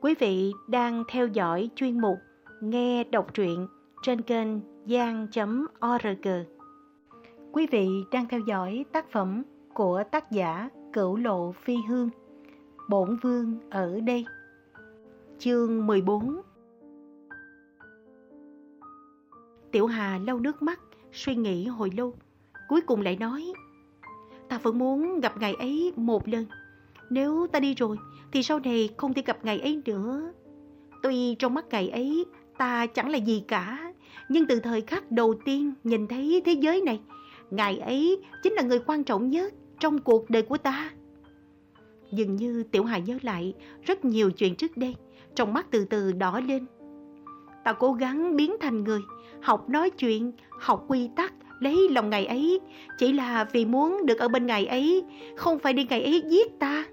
Quý vị đang theo dõi chuyên mục Nghe đọc truyện trên kênh gian.org. Quý vị đang theo dõi tác phẩm của tác giả Cửu Lộ Phi Hương, Bổn Vương ở đây. Chương 14 Tiểu Hà lau nước mắt, suy nghĩ hồi lâu, cuối cùng lại nói Ta vẫn muốn gặp ngày ấy một lần. Nếu ta đi rồi, thì sau này không thể gặp ngày ấy nữa. Tuy trong mắt ngày ấy, ta chẳng là gì cả, nhưng từ thời khắc đầu tiên nhìn thấy thế giới này, ngày ấy chính là người quan trọng nhất trong cuộc đời của ta. Dường như Tiểu Hà nhớ lại rất nhiều chuyện trước đây, trong mắt từ từ đỏ lên. Ta cố gắng biến thành người, học nói chuyện, học quy tắc, lấy lòng ngày ấy, chỉ là vì muốn được ở bên ngày ấy, không phải đi ngày ấy giết ta.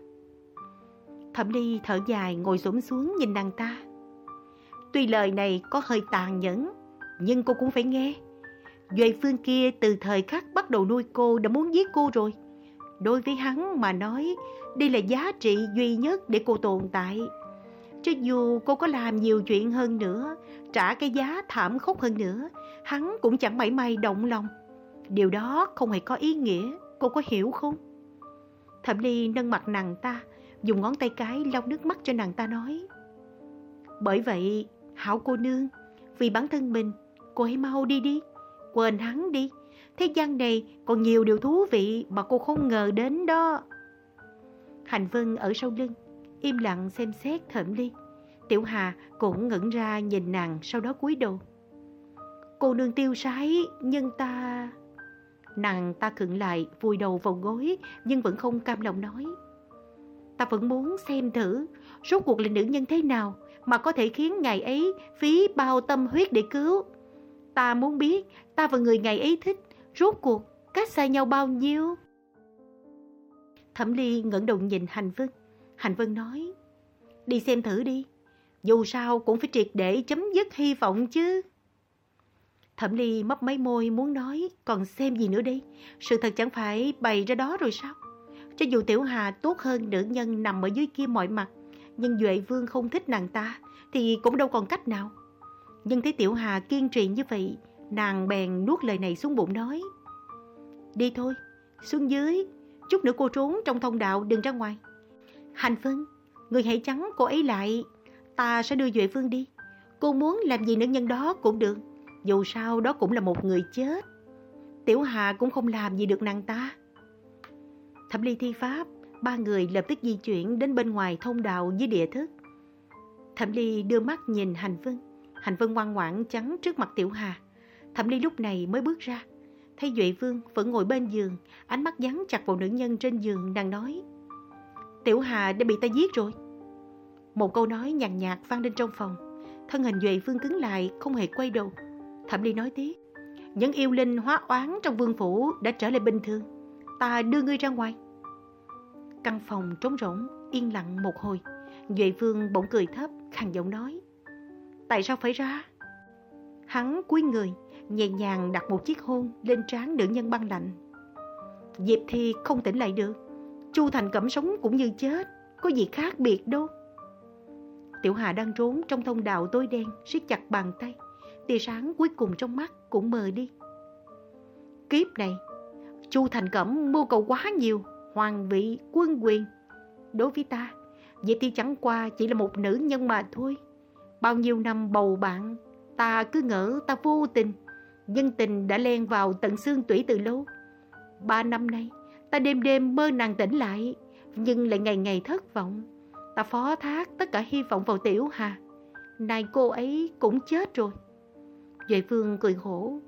Thẩm Ly thở dài ngồi xổm xuống nhìn nàng ta. Tuy lời này có hơi tàn nhẫn, nhưng cô cũng phải nghe. Duệ phương kia từ thời khắc bắt đầu nuôi cô đã muốn giết cô rồi. Đối với hắn mà nói, đây là giá trị duy nhất để cô tồn tại. Cho dù cô có làm nhiều chuyện hơn nữa, trả cái giá thảm khốc hơn nữa, hắn cũng chẳng mảy may động lòng. Điều đó không hề có ý nghĩa, cô có hiểu không? Thẩm Ly nâng mặt nàng ta, dùng ngón tay cái lau nước mắt cho nàng ta nói. Bởi vậy, hảo cô nương, vì bản thân mình, cô hãy mau đi đi, quên hắn đi. Thế gian này còn nhiều điều thú vị mà cô không ngờ đến đó. Hành Vân ở sau lưng, im lặng xem xét thẩm ly. Tiểu Hà cũng ngẩn ra nhìn nàng sau đó cúi đầu. Cô nương tiêu sái, nhưng ta... Nàng ta khựng lại, vùi đầu vào gối, nhưng vẫn không cam lòng nói. Ta vẫn muốn xem thử, rốt cuộc là nữ nhân thế nào mà có thể khiến ngày ấy phí bao tâm huyết để cứu. Ta muốn biết ta và người ngày ấy thích, rốt cuộc cách xa nhau bao nhiêu. Thẩm Ly ngẩng đầu nhìn Hành Vân. Hành Vân nói, đi xem thử đi, dù sao cũng phải triệt để chấm dứt hy vọng chứ. Thẩm Ly mấp mấy môi muốn nói, còn xem gì nữa đi, sự thật chẳng phải bày ra đó rồi sao? Cho dù Tiểu Hà tốt hơn nữ nhân nằm ở dưới kia mọi mặt, nhưng Duệ Vương không thích nàng ta, thì cũng đâu còn cách nào. Nhưng thấy Tiểu Hà kiên trì như vậy, nàng bèn nuốt lời này xuống bụng nói. Đi thôi, xuống dưới, chút nữa cô trốn trong thông đạo đừng ra ngoài. Hành Vân, người hãy trắng cô ấy lại, ta sẽ đưa Duệ Vương đi. Cô muốn làm gì nữ nhân đó cũng được, dù sao đó cũng là một người chết. Tiểu Hà cũng không làm gì được nàng ta. Thẩm ly thi pháp, ba người lập tức di chuyển đến bên ngoài thông đạo với địa thức. Thẩm ly đưa mắt nhìn Hành Vân. Hành Vân ngoan ngoãn trắng trước mặt Tiểu Hà. Thẩm ly lúc này mới bước ra. Thấy Duệ Vương vẫn ngồi bên giường, ánh mắt dán chặt vào nữ nhân trên giường đang nói. Tiểu Hà đã bị ta giết rồi. Một câu nói nhàn nhạt vang lên trong phòng. Thân hình Duệ Vương cứng lại, không hề quay đầu. Thẩm ly nói tiếp. Những yêu linh hóa oán trong vương phủ đã trở lại bình thường ta đưa ngươi ra ngoài. Căn phòng trống rỗng, yên lặng một hồi. Duệ Vương bỗng cười thấp, khàn giọng nói. Tại sao phải ra? Hắn cúi người, nhẹ nhàng đặt một chiếc hôn lên trán nữ nhân băng lạnh. Diệp Thi không tỉnh lại được. Chu Thành Cẩm sống cũng như chết, có gì khác biệt đâu. Tiểu Hà đang trốn trong thông đạo tối đen, siết chặt bàn tay. Tia sáng cuối cùng trong mắt cũng mờ đi. Kiếp này, Chu Thành Cẩm mưu cầu quá nhiều, hoàng vị, quân quyền. Đối với ta, vậy thì chẳng qua chỉ là một nữ nhân mà thôi. Bao nhiêu năm bầu bạn, ta cứ ngỡ ta vô tình, nhân tình đã len vào tận xương tủy từ lâu. Ba năm nay, ta đêm đêm mơ nàng tỉnh lại, nhưng lại ngày ngày thất vọng. Ta phó thác tất cả hy vọng vào Tiểu Hà. nay cô ấy cũng chết rồi. Duệ Phương cười khổ.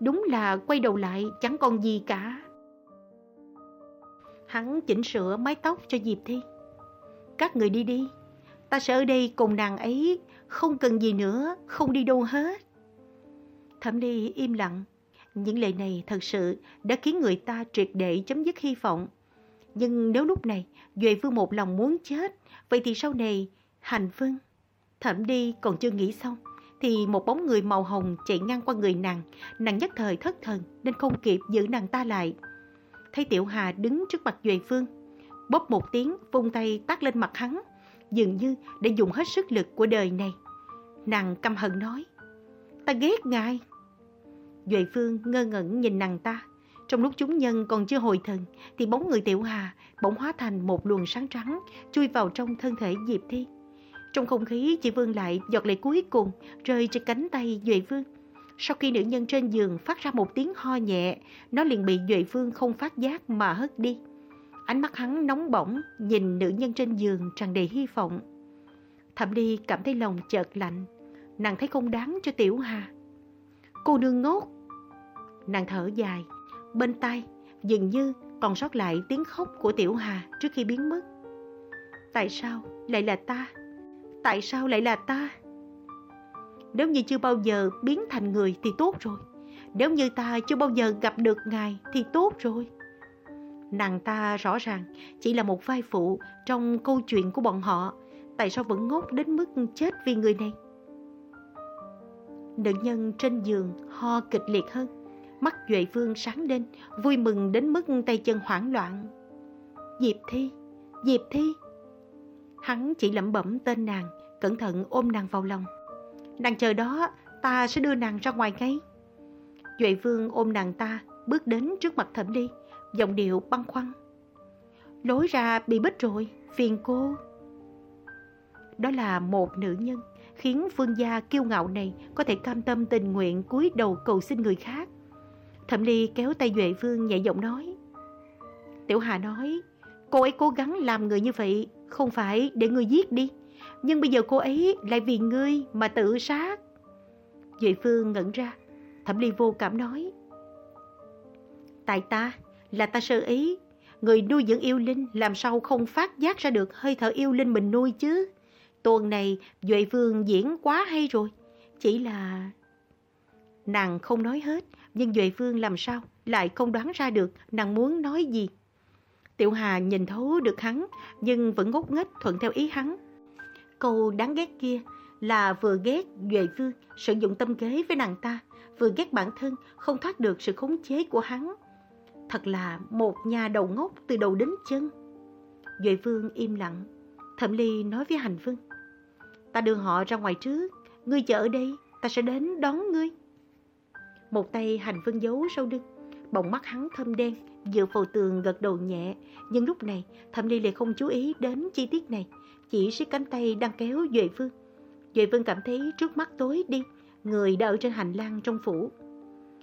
Đúng là quay đầu lại chẳng còn gì cả. Hắn chỉnh sửa mái tóc cho Diệp Thi. Các người đi đi, ta sẽ ở đây cùng nàng ấy, không cần gì nữa, không đi đâu hết. Thẩm Ly im lặng, những lời này thật sự đã khiến người ta triệt để chấm dứt hy vọng. Nhưng nếu lúc này Duệ Vương một lòng muốn chết, vậy thì sau này Hành Vân, Thẩm đi còn chưa nghĩ xong, thì một bóng người màu hồng chạy ngang qua người nàng, nàng nhất thời thất thần nên không kịp giữ nàng ta lại thấy Tiểu Hà đứng trước mặt Duệ Phương. Bóp một tiếng, vung tay tát lên mặt hắn. dường như đã dùng hết sức lực của đời này. Nàng căm hận nói, ta ghét ngài. Duệ Phương ngơ ngẩn nhìn nàng ta. Trong lúc chúng nhân còn chưa hồi thần, thì bóng người Tiểu Hà bỗng hóa thành một luồng sáng trắng, chui vào trong thân thể Diệp Thi. Trong không khí chỉ vương lại giọt lệ cuối cùng rơi trên cánh tay Duệ Phương. Sau khi nữ nhân trên giường phát ra một tiếng ho nhẹ, nó liền bị Duệ Phương không phát giác mà hất đi. Ánh mắt hắn nóng bỏng, nhìn nữ nhân trên giường tràn đầy hy vọng. Thẩm Ly cảm thấy lòng chợt lạnh, nàng thấy không đáng cho Tiểu Hà. Cô nương ngốc! Nàng thở dài, bên tai dường như còn sót lại tiếng khóc của Tiểu Hà trước khi biến mất. Tại sao lại là ta? Tại sao lại là ta? Nếu như chưa bao giờ biến thành người thì tốt rồi. Nếu như ta chưa bao giờ gặp được ngài thì tốt rồi. Nàng ta rõ ràng chỉ là một vai phụ trong câu chuyện của bọn họ. Tại sao vẫn ngốc đến mức chết vì người này? Nữ nhân trên giường ho kịch liệt hơn. Mắt Duệ Vương sáng lên, vui mừng đến mức tay chân hoảng loạn. Diệp Thi, Diệp Thi. Hắn chỉ lẩm bẩm tên nàng, cẩn thận ôm nàng vào lòng. Nàng chờ đó, ta sẽ đưa nàng ra ngoài ngay. Duệ Vương ôm nàng ta, bước đến trước mặt Thẩm Ly, giọng điệu băng khoăn. Lối ra bị bích rồi, phiền cô. Đó là một nữ nhân, khiến vương gia kiêu ngạo này có thể cam tâm tình nguyện cúi đầu cầu xin người khác. Thẩm Ly kéo tay Duệ Vương nhẹ giọng nói. Tiểu Hà nói, cô ấy cố gắng làm người như vậy, không phải để người giết đi. Nhưng bây giờ cô ấy lại vì ngươi mà tự sát. Duệ Phương ngẩn ra, Thẩm Ly vô cảm nói. Tại ta, là ta sơ ý. Người nuôi dưỡng yêu linh làm sao không phát giác ra được hơi thở yêu linh mình nuôi chứ. Tuần này Duệ Phương diễn quá hay rồi. Chỉ là... Nàng không nói hết, nhưng Duệ Phương làm sao lại không đoán ra được nàng muốn nói gì. Tiểu Hà nhìn thấu được hắn, nhưng vẫn ngốc nghếch thuận theo ý hắn. Câu đáng ghét kia là vừa ghét Duệ vương sử dụng tâm kế với nàng ta, vừa ghét bản thân không thoát được sự khống chế của hắn. Thật là một nhà đầu ngốc từ đầu đến chân. Duệ vương im lặng, Thẩm Ly nói với Hành Vương. Ta đưa họ ra ngoài trước, ngươi chờ ở đây, ta sẽ đến đón ngươi. Một tay Hành Vương giấu sau lưng, bọng mắt hắn thâm đen, dựa vào tường gật đầu nhẹ. Nhưng lúc này, Thẩm Ly lại không chú ý đến chi tiết này, chỉ siết cánh tay đang kéo Duệ Vương. Duệ Vương cảm thấy trước mắt tối đi, người đã ở trên hành lang trong phủ.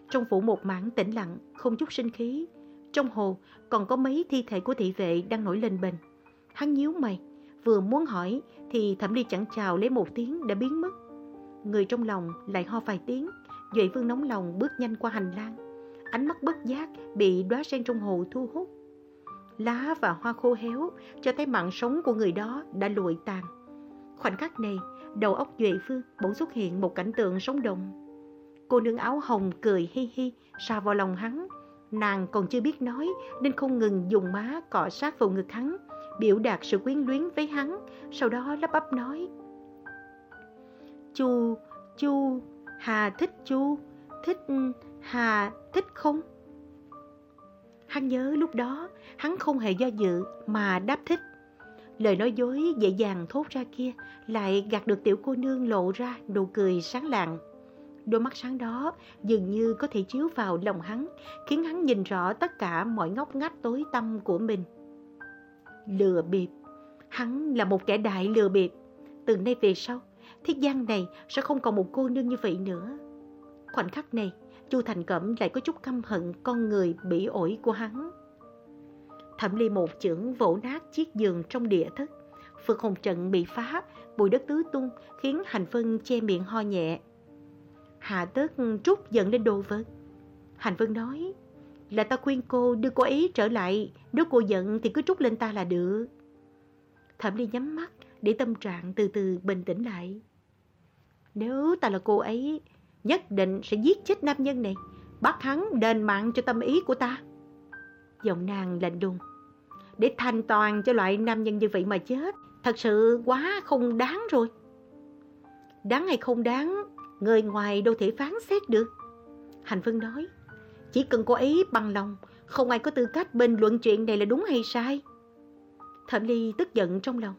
Trong phủ một mảng tĩnh lặng, không chút sinh khí. Trong hồ còn có mấy thi thể của thị vệ đang nổi lên bền. Hắn nhíu mày, vừa muốn hỏi thì Thẩm Ly chẳng chào lấy một tiếng đã biến mất. Người trong lòng lại ho vài tiếng, Duệ Vương nóng lòng bước nhanh qua hành lang. Ánh mắt bất giác bị đóa sen trong hồ thu hút lá và hoa khô héo cho thấy mạng sống của người đó đã lụi tàn. Khoảnh khắc này, đầu óc Duệ Phương bỗng xuất hiện một cảnh tượng sống động. Cô nương áo hồng cười hi hi, xa vào lòng hắn. Nàng còn chưa biết nói nên không ngừng dùng má cọ sát vào ngực hắn, biểu đạt sự quyến luyến với hắn, sau đó lắp bắp nói. Chu, Chu, Hà thích Chu, thích Hà thích không? Hắn nhớ lúc đó, hắn không hề do dự mà đáp thích. Lời nói dối dễ dàng thốt ra kia lại gạt được tiểu cô nương lộ ra nụ cười sáng lạng. Đôi mắt sáng đó dường như có thể chiếu vào lòng hắn, khiến hắn nhìn rõ tất cả mọi ngóc ngách tối tâm của mình. Lừa bịp. Hắn là một kẻ đại lừa bịp. Từ nay về sau, thế gian này sẽ không còn một cô nương như vậy nữa. Khoảnh khắc này, Chu Thành Cẩm lại có chút căm hận con người bị ổi của hắn. Thẩm Ly một chưởng vỗ nát chiếc giường trong địa thất. Phượng Hồng trận bị phá, bụi đất tứ tung khiến Hành Vân che miệng ho nhẹ. Hạ tớt trút giận lên đồ vật. Hành Vân nói, là ta khuyên cô đưa cô ấy trở lại, nếu cô giận thì cứ trút lên ta là được. Thẩm Ly nhắm mắt để tâm trạng từ từ bình tĩnh lại. Nếu ta là cô ấy, nhất định sẽ giết chết nam nhân này, bắt hắn đền mạng cho tâm ý của ta. Giọng nàng lạnh đùng. Để thanh toàn cho loại nam nhân như vậy mà chết, thật sự quá không đáng rồi. Đáng hay không đáng, người ngoài đâu thể phán xét được. Hành Vân nói, chỉ cần cô ấy bằng lòng, không ai có tư cách bình luận chuyện này là đúng hay sai. Thẩm Ly tức giận trong lòng.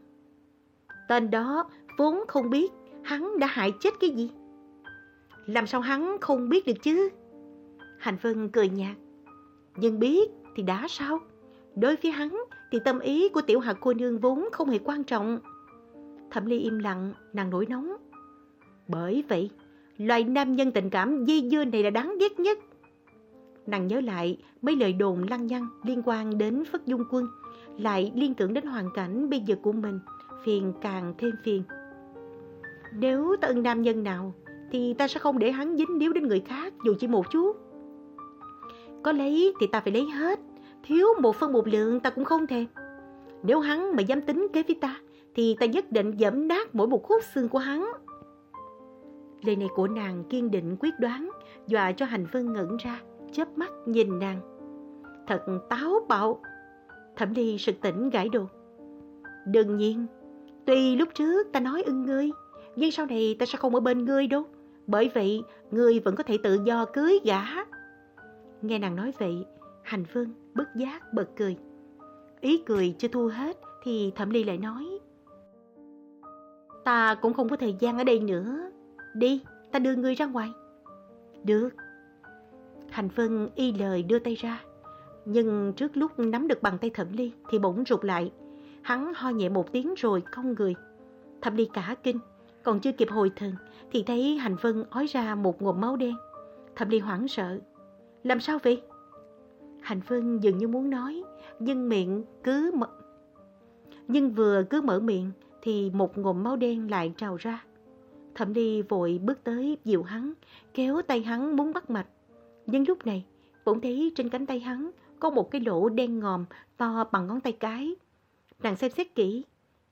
Tên đó vốn không biết hắn đã hại chết cái gì. Làm sao hắn không biết được chứ? Hành Vân cười nhạt. Nhưng biết thì đã sao? Đối với hắn thì tâm ý của tiểu Hạ cô nương vốn không hề quan trọng. Thẩm Ly im lặng, nàng nổi nóng. Bởi vậy, loại nam nhân tình cảm dây dưa này là đáng ghét nhất. Nàng nhớ lại mấy lời đồn lăng nhăng liên quan đến Phất Dung Quân, lại liên tưởng đến hoàn cảnh bây giờ của mình, phiền càng thêm phiền. Nếu ta ưng nam nhân nào, thì ta sẽ không để hắn dính điếu đến người khác dù chỉ một chút. Có lấy thì ta phải lấy hết, thiếu một phân một lượng ta cũng không thèm. Nếu hắn mà dám tính kế với ta, thì ta nhất định dẫm nát mỗi một khúc xương của hắn. Lời này của nàng kiên định quyết đoán, dọa cho hành vân ngẩn ra, chớp mắt nhìn nàng. Thật táo bạo. Thẩm ly sực tỉnh gãi đồ. Đương nhiên, tuy lúc trước ta nói ưng ngươi, nhưng sau này ta sẽ không ở bên ngươi đâu. Bởi vậy, ngươi vẫn có thể tự do cưới gã. Nghe nàng nói vậy, hành vân bất giác bật cười. Ý cười chưa thu hết thì thẩm ly lại nói. Ta cũng không có thời gian ở đây nữa. Đi, ta đưa ngươi ra ngoài. Được. Hành Vân y lời đưa tay ra. Nhưng trước lúc nắm được bàn tay Thẩm Ly thì bỗng rụt lại. Hắn ho nhẹ một tiếng rồi cong người. Thẩm Ly cả kinh, còn chưa kịp hồi thần thì thấy Hành Vân ói ra một ngụm máu đen. Thẩm Ly hoảng sợ. Làm sao vậy? Hành Vân dường như muốn nói, nhưng miệng cứ mở... Nhưng vừa cứ mở miệng thì một ngụm máu đen lại trào ra. Thẩm Ly vội bước tới dịu hắn, kéo tay hắn muốn bắt mạch. Nhưng lúc này, bỗng thấy trên cánh tay hắn có một cái lỗ đen ngòm to bằng ngón tay cái. Nàng xem xét kỹ,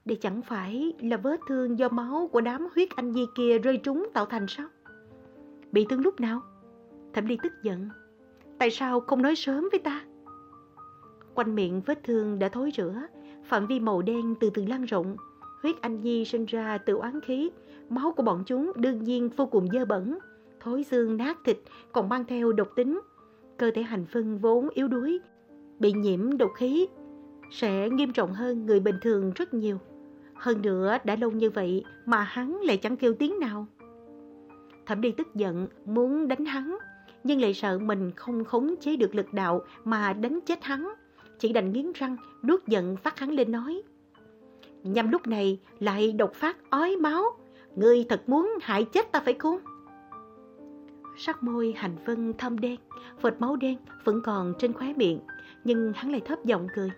đây chẳng phải là vết thương do máu của đám huyết anh di kia rơi trúng tạo thành sao? Bị thương lúc nào? Thẩm Ly tức giận. Tại sao không nói sớm với ta? Quanh miệng vết thương đã thối rữa, phạm vi màu đen từ từ lan rộng. Huyết anh di sinh ra từ oán khí, máu của bọn chúng đương nhiên vô cùng dơ bẩn, thối xương nát thịt còn mang theo độc tính. Cơ thể hành phân vốn yếu đuối, bị nhiễm độc khí sẽ nghiêm trọng hơn người bình thường rất nhiều. Hơn nữa đã lâu như vậy mà hắn lại chẳng kêu tiếng nào. Thẩm đi tức giận muốn đánh hắn, nhưng lại sợ mình không khống chế được lực đạo mà đánh chết hắn. Chỉ đành nghiến răng, nuốt giận phát hắn lên nói. Nhằm lúc này lại độc phát ói máu, Ngươi thật muốn hại chết ta phải không? Sắc môi hành vân thâm đen, vệt máu đen vẫn còn trên khóe miệng, nhưng hắn lại thấp giọng cười.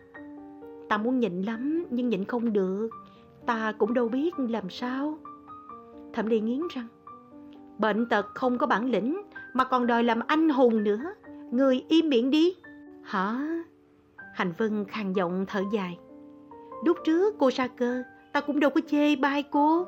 Ta muốn nhịn lắm, nhưng nhịn không được. Ta cũng đâu biết làm sao. Thẩm Ly nghiến răng. Bệnh tật không có bản lĩnh, mà còn đòi làm anh hùng nữa. Người im miệng đi. Hả? Hành Vân khàn giọng thở dài. Lúc trước cô sa cơ, ta cũng đâu có chê bai cô.